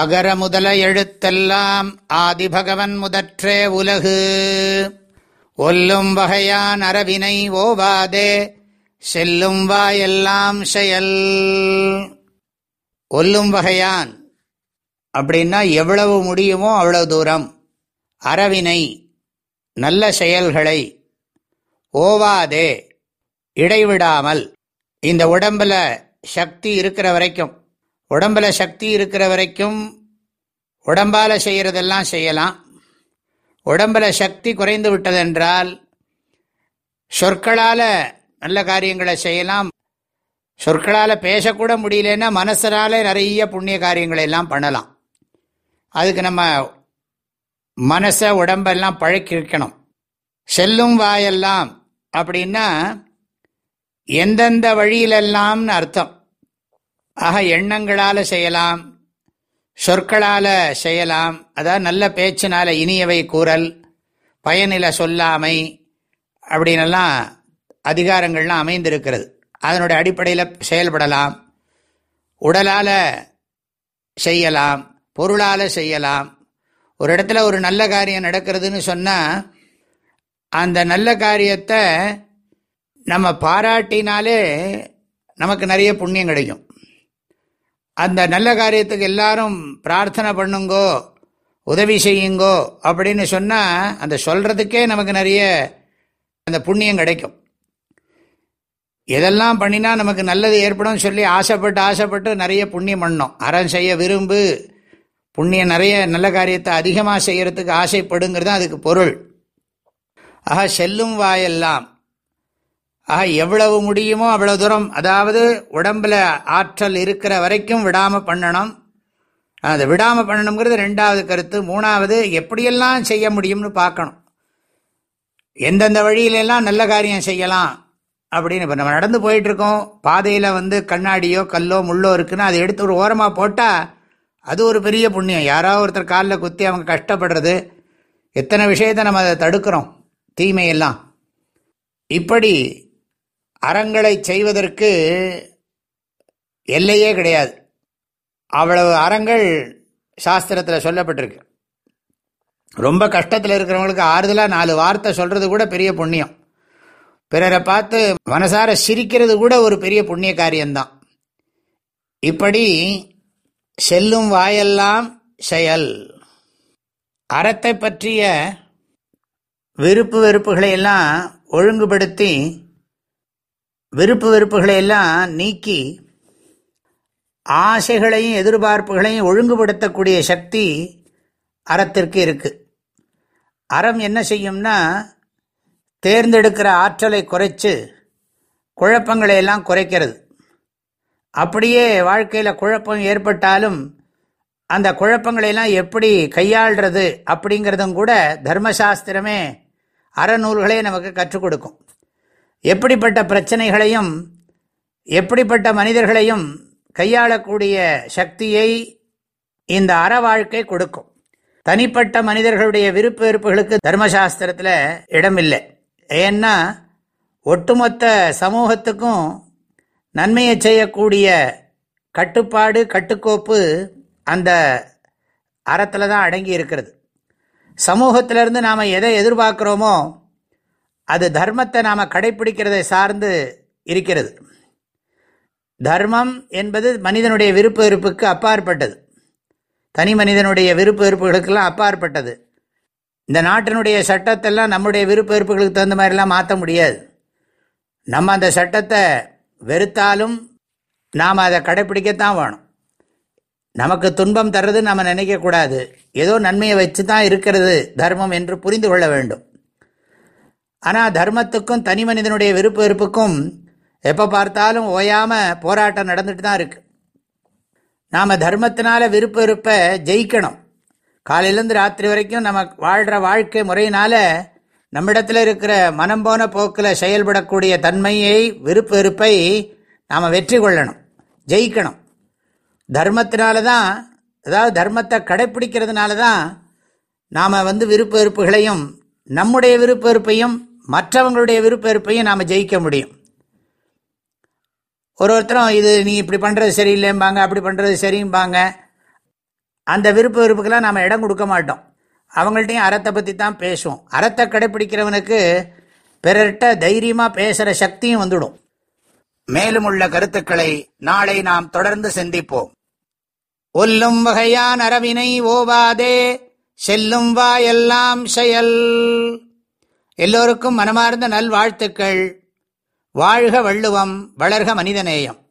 அகர முதல எழுத்தெல்லாம் ஆதிபகவன் முதற்றே உலகு. ஒல்லும் வகையான் அரவினை ஓவாதே செல்லும் வாயெல்லாம் செயல். ஒல்லும் வகையான் அப்படின்னா எவ்வளவு முடியுமோ அவ்வளவு தூரம். அறவினை நல்ல செயல்களை ஓவாதே இடைவிடாமல் இந்த உடம்பில் சக்தி இருக்கிற வரைக்கும். உடம்பில் சக்தி இருக்கிற வரைக்கும் உடம்பால் செய்கிறதெல்லாம் செய்யலாம். உடம்பில் சக்தி குறைந்து விட்டதென்றால் சொற்களால் நல்ல காரியங்களை செய்யலாம். சொற்களால் பேசக்கூட முடியலன்னா மனசனால் நிறைய புண்ணிய காரியங்களை எல்லாம் பண்ணலாம். அதுக்கு நம்ம மனசை உடம்பெல்லாம் பழக்கி வைக்கணும். செல்லும் வாயெல்லாம் அப்படின்னா எந்தெந்த வழியிலெல்லாம்னு அர்த்தம். ஆக எண்ணங்களால் செய்யலாம் சொற்களால் செய்யலாம் அதாவது நல்ல பேச்சினால இனியவை கூறல் பயனில சொல்லாமை அப்படின்னெல்லாம் அதிகாரங்கள்லாம் அமைந்திருக்கிறது. அதனுடைய அடிப்படையில் செயல்படலாம் உடலால் செய்யலாம் பொருளால் செய்யலாம். ஒரு இடத்துல ஒரு நல்ல காரியம் நடக்கிறதுன்னு சொன்னால் அந்த நல்ல காரியத்தை நம்ம பாராட்டினாலே நமக்கு நிறைய புண்ணியம் கிடைக்கும். அந்த நல்ல காரியத்துக்கு எல்லாரும் பிரார்த்தனை பண்ணுங்கோ உதவி செய்யுங்கோ அப்படின்னு சொன்னால் அந்த சொல்கிறதுக்கே நமக்கு நிறைய அந்த புண்ணியம் கிடைக்கும். எதெல்லாம் பண்ணினா நமக்கு நல்லது ஏற்படும் சொல்லி ஆசைப்பட்டு ஆசைப்பட்டு நிறைய புண்ணியம் பண்ணோம். அறம் செய்ய விரும்பு புண்ணியம் நிறைய நல்ல காரியத்தை அதிகமாக செய்கிறதுக்கு ஆசைப்படுங்கிறது அதுக்கு பொருள். ஆக செல்லும் வாயெல்லாம் ஆக எவ்வளவு முடியுமோ அவ்வளவு தூரம். அதாவது உடம்புல ஆற்றல் இருக்கிற வரைக்கும் விடாமல் பண்ணணும். அதை விடாமல் பண்ணணுங்கிறது ரெண்டாவது கருத்து. மூணாவது எப்படியெல்லாம் செய்ய முடியும்னு பார்க்கணும். எந்தெந்த வழியிலெல்லாம் நல்ல காரியம் செய்யலாம் அப்படின்னு இப்போ நம்ம நடந்து போயிட்டுருக்கோம். பாதையில் வந்து கண்ணாடியோ கல்லோ முள்ளோ இருக்குன்னா அதை எடுத்து ஒரு ஓரமாக போட்டால் அது ஒரு பெரிய புண்ணியம். யாராவது ஒருத்தர் காலில் குத்தி அவங்க கஷ்டப்படுறது. எத்தனை விஷயத்தை நம்ம அதை தடுக்கிறோம். தீமையெல்லாம். இப்படி அறங்களை செய்வதற்கு எல்லையே கிடையாது. அவ்வளவு அறங்கள் சாஸ்திரத்தில் சொல்லப்பட்டிருக்கு. ரொம்ப கஷ்டத்தில் இருக்கிறவங்களுக்கு ஆறுதலாக நாலு வார்த்தை சொல்கிறது கூட பெரிய புண்ணியம். பிறரை பார்த்து மனசார சிரிக்கிறது கூட ஒரு பெரிய புண்ணிய காரியம்தான். இப்படி செல்லும் வாயெல்லாம் செயல். அறத்தை பற்றிய விருப்பு வெறுப்புகளை எல்லாம் ஒழுங்குபடுத்தி விருப்பு வெறுப்புகளை எல்லாம் நீக்கி ஆசைகளையும் எதிர்பார்ப்புகளையும் ஒழுங்குபடுத்தக்கூடிய சக்தி அறத்திற்கு இருக்கு. அறம் என்ன செய்யும்னா தேர்ந்தெடுக்கிற ஆற்றலை குறைச்சு குழப்பங்களை எல்லாம் குறைக்கிறது. அப்படியே வாழ்க்கையில் குழப்பம் ஏற்பட்டாலும் அந்த குழப்பங்களையெல்லாம் எப்படி கையாள்றது அப்படிங்கிறதும் கூட தர்மசாஸ்திரமே அறநூல்களே நமக்கு கற்றுக் கொடுக்கும். எப்படிப்பட்ட பிரச்சனைகளையும் எப்படிப்பட்ட மனிதர்களையும் கையாளக்கூடிய சக்தியை இந்த அற வாழ்க்கை கொடுக்கும். தனிப்பட்ட மனிதர்களுடைய விருப்ப வெறுப்புகளுக்கு தர்மசாஸ்திரத்தில் இடமில்லை. ஏன்னா ஒட்டுமொத்த சமூகத்துக்கும் நன்மையை செய்யக்கூடிய கட்டுப்பாடு கட்டுக்கோப்பு அந்த அறத்தில் தான் அடங்கி இருக்கிறது. சமூகத்திலிருந்து நாம் எதை எதிர்பார்க்குறோமோ அது தர்மத்தை நாம் கடைப்பிடிக்கிறதை சார்ந்து இருக்கிறது. தர்மம் என்பது மனிதனுடைய விருப்ப வெறுப்புக்கு அப்பாற்பட்டது. தனி மனிதனுடைய விருப்ப வெறுப்புகளுக்கெல்லாம் அப்பாற்பட்டது. இந்த நாட்டினுடைய சட்டத்தெல்லாம் நம்முடைய விருப்ப வெறுப்புகளுக்கு தகுந்த மாதிரிலாம் மாற்ற முடியாது. நம்ம அந்த சட்டத்தை வெறுத்தாலும் நாம் அதை கடைப்பிடிக்கத்தான் வேணும். நமக்கு துன்பம் தர்றது நம்ம நினைக்கக்கூடாது. ஏதோ நன்மையை வச்சு தான் இருக்கிறது தர்மம் என்று புரிந்து கொள்ள வேண்டும். ஆனால் தர்மத்துக்கும் தனி மனிதனுடைய விருப்ப வெறுப்புக்கும் எப்போ பார்த்தாலும் ஓயாமல் போராட்டம் நடந்துட்டு தான் இருக்கு. நாம் தர்மத்தினால விருப்ப வெறுப்பை ஜெயிக்கணும். காலையிலேருந்து ராத்திரி வரைக்கும் நம்ம வாழ்கிற வாழ்க்கை முறையினால நம்மிடத்தில் இருக்கிற மனம் போன போக்கில் செயல்படக்கூடிய தன்மையை விருப்ப வெறுப்பை நாம் வெற்றி கொள்ளணும் ஜெயிக்கணும். தர்மத்தினால தான் அதாவது தர்மத்தை கடைப்பிடிக்கிறதுனால தான் நாம் வந்து விருப்ப வெறுப்புகளையும் நம்முடைய விருப்ப வெறுப்பையும் மற்றவங்களுடைய விருப்ப வெறுப்பையும் நாம் ஜெயிக்க முடியும். ஒரு ஒருத்தரும் இது நீ இப்படி பண்ணுறது சரியில்லைம்பாங்க அப்படி பண்ணுறது சரிம்பாங்க அந்த விருப்ப விருப்புக்கெல்லாம் நாம் இடம் கொடுக்க மாட்டோம். அவங்கள்ட்டையும் அறத்தை பற்றி தான் பேசுவோம். அறத்தை கடைப்பிடிக்கிறவனுக்கு பிறர்கிட்ட தைரியமாக பேசுகிற சக்தியும் வந்துடும். மேலும் உள்ள கருத்துக்களை நாளை நாம் தொடர்ந்து சிந்திப்போம். ஒல்லும் வகையான் அறவினை ஓவாதே செல்லும் வா எல்லாம் செயல். எல்லோருக்கும் மனமார்ந்த நல்வாழ்த்துக்கள். வாழ்க வள்ளுவம் வளர்க மனிதநேயம்.